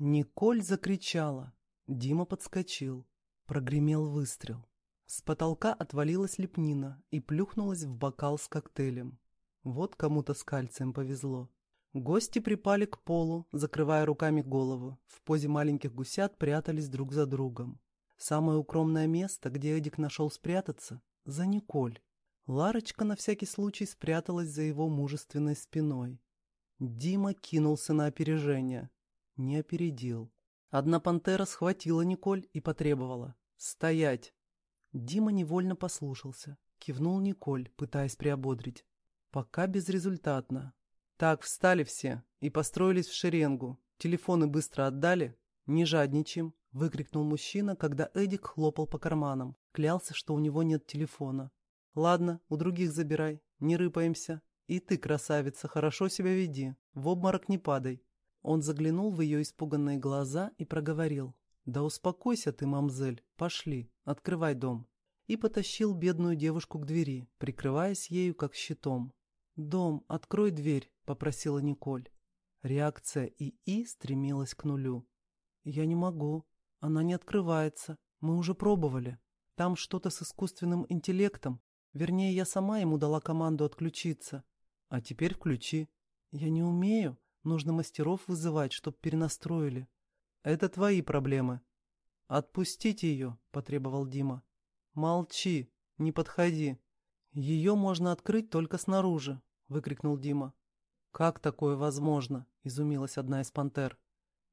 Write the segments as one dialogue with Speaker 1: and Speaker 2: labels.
Speaker 1: Николь закричала. Дима подскочил. Прогремел выстрел. С потолка отвалилась лепнина и плюхнулась в бокал с коктейлем. Вот кому-то с кальцием повезло. Гости припали к полу, закрывая руками голову. В позе маленьких гусят прятались друг за другом. Самое укромное место, где Эдик нашел спрятаться, за Николь. Ларочка на всякий случай спряталась за его мужественной спиной. Дима кинулся на опережение. Не опередил. Одна пантера схватила Николь и потребовала. «Стоять!» Дима невольно послушался. Кивнул Николь, пытаясь приободрить. Пока безрезультатно. «Так, встали все и построились в шеренгу. Телефоны быстро отдали? Не жадничаем!» — выкрикнул мужчина, когда Эдик хлопал по карманам. Клялся, что у него нет телефона. «Ладно, у других забирай, не рыпаемся. И ты, красавица, хорошо себя веди, в обморок не падай». Он заглянул в ее испуганные глаза и проговорил. «Да успокойся ты, мамзель, пошли, открывай дом». И потащил бедную девушку к двери, прикрываясь ею как щитом. «Дом, открой дверь», — попросила Николь. Реакция ИИ стремилась к нулю. «Я не могу. Она не открывается. Мы уже пробовали. Там что-то с искусственным интеллектом. Вернее, я сама ему дала команду отключиться. А теперь включи. Я не умею. Нужно мастеров вызывать, чтоб перенастроили. Это твои проблемы. Отпустите ее, потребовал Дима. Молчи, не подходи. Ее можно открыть только снаружи, выкрикнул Дима. Как такое возможно? Изумилась одна из пантер.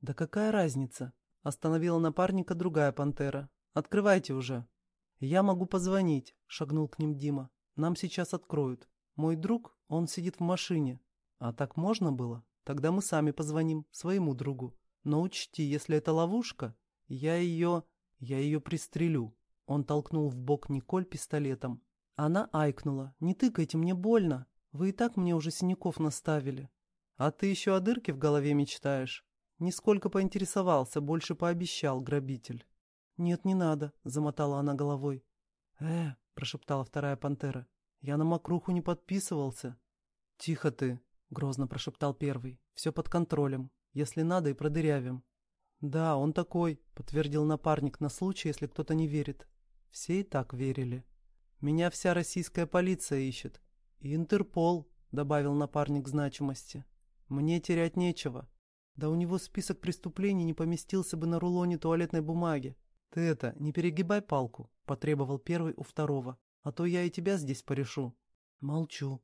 Speaker 1: Да какая разница? Остановила напарника другая пантера. Открывайте уже. «Я могу позвонить», — шагнул к ним Дима. «Нам сейчас откроют. Мой друг, он сидит в машине. А так можно было? Тогда мы сами позвоним своему другу. Но учти, если это ловушка, я ее... я ее пристрелю». Он толкнул в бок Николь пистолетом. Она айкнула. «Не тыкайте, мне больно. Вы и так мне уже синяков наставили». «А ты еще о дырке в голове мечтаешь?» Нисколько поинтересовался, больше пообещал грабитель. «Нет, не надо», — замотала она головой. «Э», — прошептала вторая пантера, — «я на мокруху не подписывался». «Тихо ты», — грозно прошептал первый, — «все под контролем. Если надо, и продырявим». «Да, он такой», — подтвердил напарник на случай, если кто-то не верит. Все и так верили. «Меня вся российская полиция ищет. И Интерпол», — добавил напарник значимости. «Мне терять нечего. Да у него список преступлений не поместился бы на рулоне туалетной бумаги. «Ты это, не перегибай палку», — потребовал первый у второго, «а то я и тебя здесь порешу». Молчу.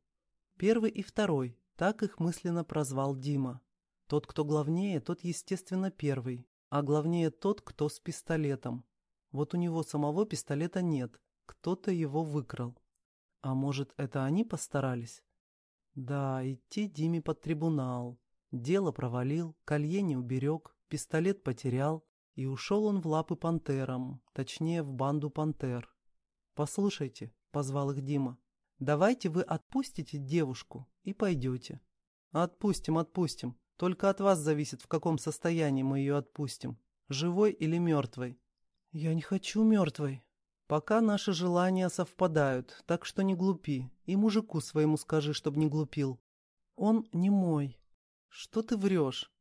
Speaker 1: Первый и второй, так их мысленно прозвал Дима. Тот, кто главнее, тот, естественно, первый, а главнее тот, кто с пистолетом. Вот у него самого пистолета нет, кто-то его выкрал. А может, это они постарались? Да, идти Диме под трибунал. Дело провалил, колье не уберег, пистолет потерял, и ушел он в лапы пантерам, точнее, в банду пантер. «Послушайте», — позвал их Дима, — «давайте вы отпустите девушку и пойдете». «Отпустим, отпустим. Только от вас зависит, в каком состоянии мы ее отпустим. Живой или мертвой». «Я не хочу мертвой». «Пока наши желания совпадают, так что не глупи. И мужику своему скажи, чтоб не глупил». «Он не мой». «Что ты врешь?»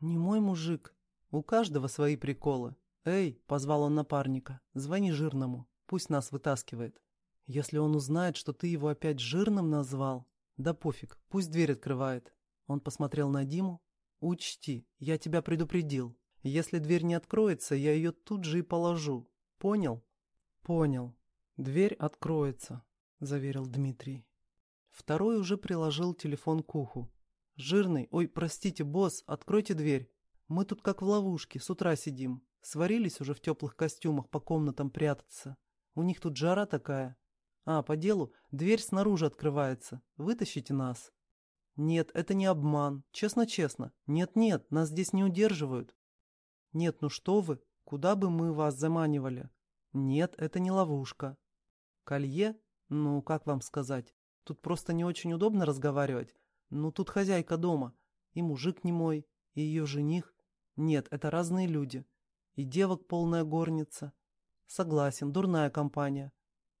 Speaker 1: «Не мой мужик. У каждого свои приколы. «Эй!» — позвал он напарника. «Звони жирному. Пусть нас вытаскивает. Если он узнает, что ты его опять жирным назвал, да пофиг, пусть дверь открывает». Он посмотрел на Диму. «Учти, я тебя предупредил. Если дверь не откроется, я ее тут же и положу. Понял?» «Понял. Дверь откроется», — заверил Дмитрий. Второй уже приложил телефон к уху. «Жирный, ой, простите, босс, откройте дверь». Мы тут как в ловушке, с утра сидим. Сварились уже в теплых костюмах по комнатам прятаться. У них тут жара такая. А, по делу, дверь снаружи открывается. Вытащите нас. Нет, это не обман. Честно-честно. Нет-нет, нас здесь не удерживают. Нет, ну что вы, куда бы мы вас заманивали? Нет, это не ловушка. Колье? Ну, как вам сказать? Тут просто не очень удобно разговаривать. Ну, тут хозяйка дома. И мужик не мой, и ее жених. Нет, это разные люди. И девок полная горница. Согласен, дурная компания.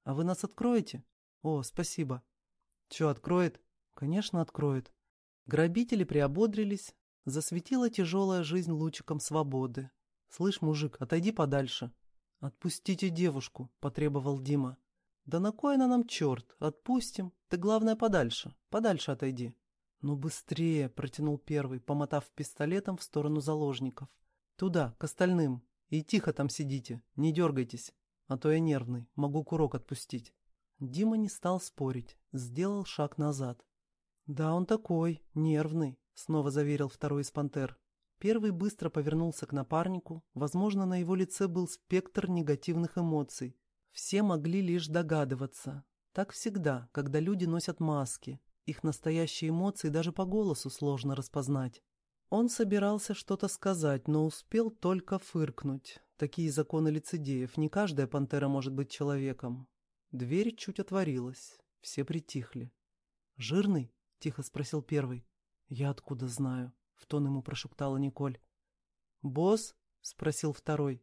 Speaker 1: А вы нас откроете? О, спасибо. Че, откроет? Конечно, откроет. Грабители приободрились, Засветила тяжелая жизнь лучиком свободы. «Слышь, мужик, отойди подальше». «Отпустите девушку», — потребовал Дима. «Да на кой она нам черт? Отпустим. Ты, главное, подальше. Подальше отойди». «Ну быстрее!» — протянул первый, помотав пистолетом в сторону заложников. «Туда, к остальным. И тихо там сидите, не дергайтесь, а то я нервный, могу курок отпустить». Дима не стал спорить, сделал шаг назад. «Да, он такой, нервный», — снова заверил второй из пантер. Первый быстро повернулся к напарнику, возможно, на его лице был спектр негативных эмоций. Все могли лишь догадываться. Так всегда, когда люди носят маски, их настоящие эмоции даже по голосу сложно распознать. Он собирался что-то сказать, но успел только фыркнуть. Такие законы лицедеев, не каждая пантера может быть человеком. Дверь чуть отворилась, все притихли. «Жирный?» — тихо спросил первый. «Я откуда знаю?» — в тон ему прошептала Николь. «Босс?» — спросил второй.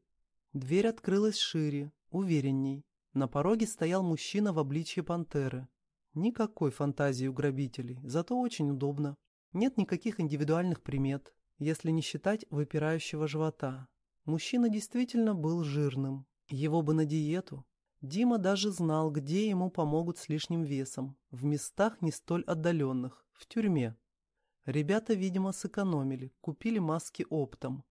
Speaker 1: Дверь открылась шире, уверенней. На пороге стоял мужчина в обличье пантеры. Никакой фантазии у грабителей, зато очень удобно. Нет никаких индивидуальных примет, если не считать выпирающего живота. Мужчина действительно был жирным. Его бы на диету. Дима даже знал, где ему помогут с лишним весом. В местах не столь отдаленных. В тюрьме. Ребята, видимо, сэкономили, купили маски оптом.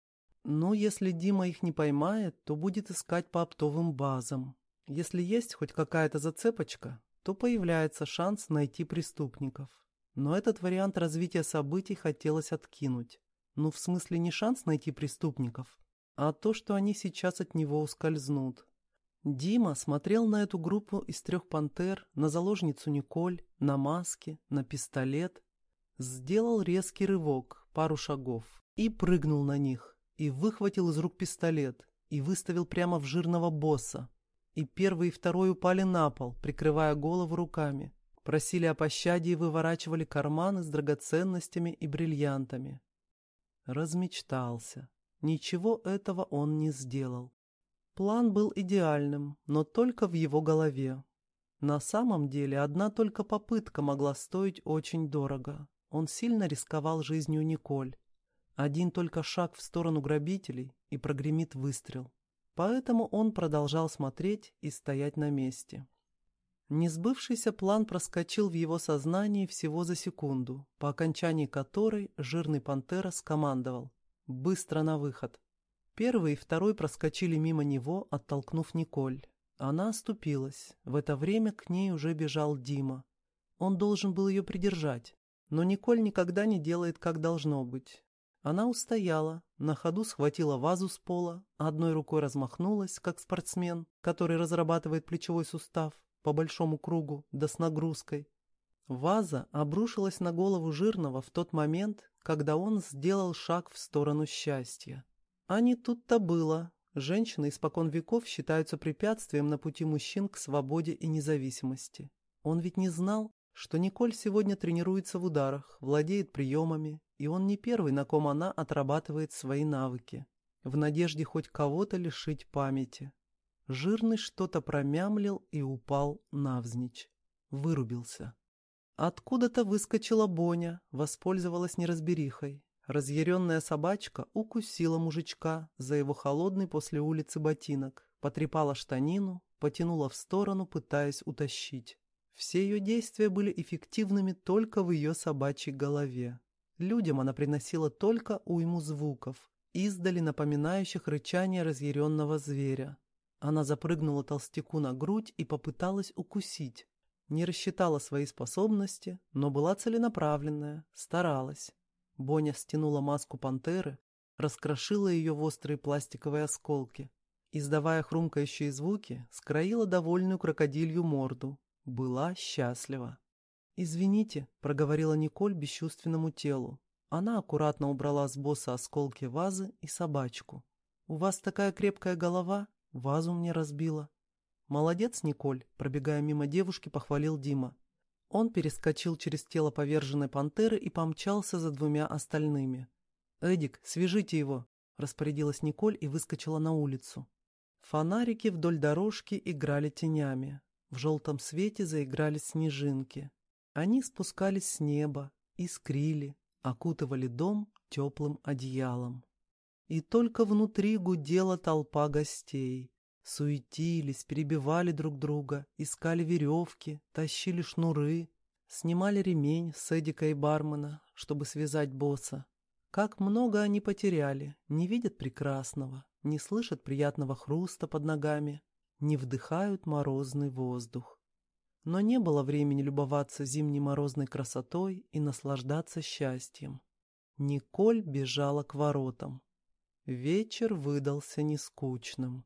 Speaker 1: Но если Дима их не поймает, то будет искать по оптовым базам. Если есть хоть какая-то зацепочка, то появляется шанс найти преступников. Но этот вариант развития событий хотелось откинуть. Ну, в смысле не шанс найти преступников, а то, что они сейчас от него ускользнут. Дима смотрел на эту группу из трех пантер, на заложницу Николь, на маски, на пистолет. Сделал резкий рывок, пару шагов, и прыгнул на них, и выхватил из рук пистолет, и выставил прямо в жирного босса, и первый и второй упали на пол, прикрывая голову руками. Просили о пощаде и выворачивали карманы с драгоценностями и бриллиантами. Размечтался. Ничего этого он не сделал. План был идеальным, но только в его голове. На самом деле одна только попытка могла стоить очень дорого. Он сильно рисковал жизнью Николь. Один только шаг в сторону грабителей, и прогремит выстрел. Поэтому он продолжал смотреть и стоять на месте. Несбывшийся план проскочил в его сознании всего за секунду, по окончании которой жирный пантера скомандовал «Быстро на выход!». Первый и второй проскочили мимо него, оттолкнув Николь. Она оступилась. В это время к ней уже бежал Дима. Он должен был ее придержать. Но Николь никогда не делает, как должно быть. Она устояла, на ходу схватила вазу с пола, одной рукой размахнулась, как спортсмен, который разрабатывает плечевой сустав по большому кругу, да с нагрузкой. Ваза обрушилась на голову жирного в тот момент, когда он сделал шаг в сторону счастья. А не тут-то было. Женщины испокон веков считаются препятствием на пути мужчин к свободе и независимости. Он ведь не знал, что Николь сегодня тренируется в ударах, владеет приемами, и он не первый, на ком она отрабатывает свои навыки, в надежде хоть кого-то лишить памяти. Жирный что-то промямлил и упал навзничь. Вырубился. Откуда-то выскочила Боня, воспользовалась неразберихой. Разъяренная собачка укусила мужичка за его холодный после улицы ботинок, потрепала штанину, потянула в сторону, пытаясь утащить. Все ее действия были эффективными только в ее собачьей голове. Людям она приносила только уйму звуков, издали напоминающих рычание разъяренного зверя. Она запрыгнула толстяку на грудь и попыталась укусить. Не рассчитала свои способности, но была целенаправленная, старалась. Боня стянула маску пантеры, раскрошила ее в острые пластиковые осколки. Издавая хрумкающие звуки, скроила довольную крокодилью морду. Была счастлива. «Извините», — проговорила Николь бесчувственному телу. Она аккуратно убрала с босса осколки вазы и собачку. «У вас такая крепкая голова, вазу мне разбила». «Молодец, Николь», — пробегая мимо девушки, похвалил Дима. Он перескочил через тело поверженной пантеры и помчался за двумя остальными. «Эдик, свяжите его», — распорядилась Николь и выскочила на улицу. Фонарики вдоль дорожки играли тенями. В желтом свете заиграли снежинки. Они спускались с неба, искрили, окутывали дом теплым одеялом. И только внутри гудела толпа гостей. Суетились, перебивали друг друга, искали веревки, тащили шнуры, снимали ремень с Эдика и бармена, чтобы связать босса. Как много они потеряли, не видят прекрасного, не слышат приятного хруста под ногами, не вдыхают морозный воздух. Но не было времени любоваться зимней морозной красотой и наслаждаться счастьем. Николь бежала к воротам. Вечер выдался нескучным.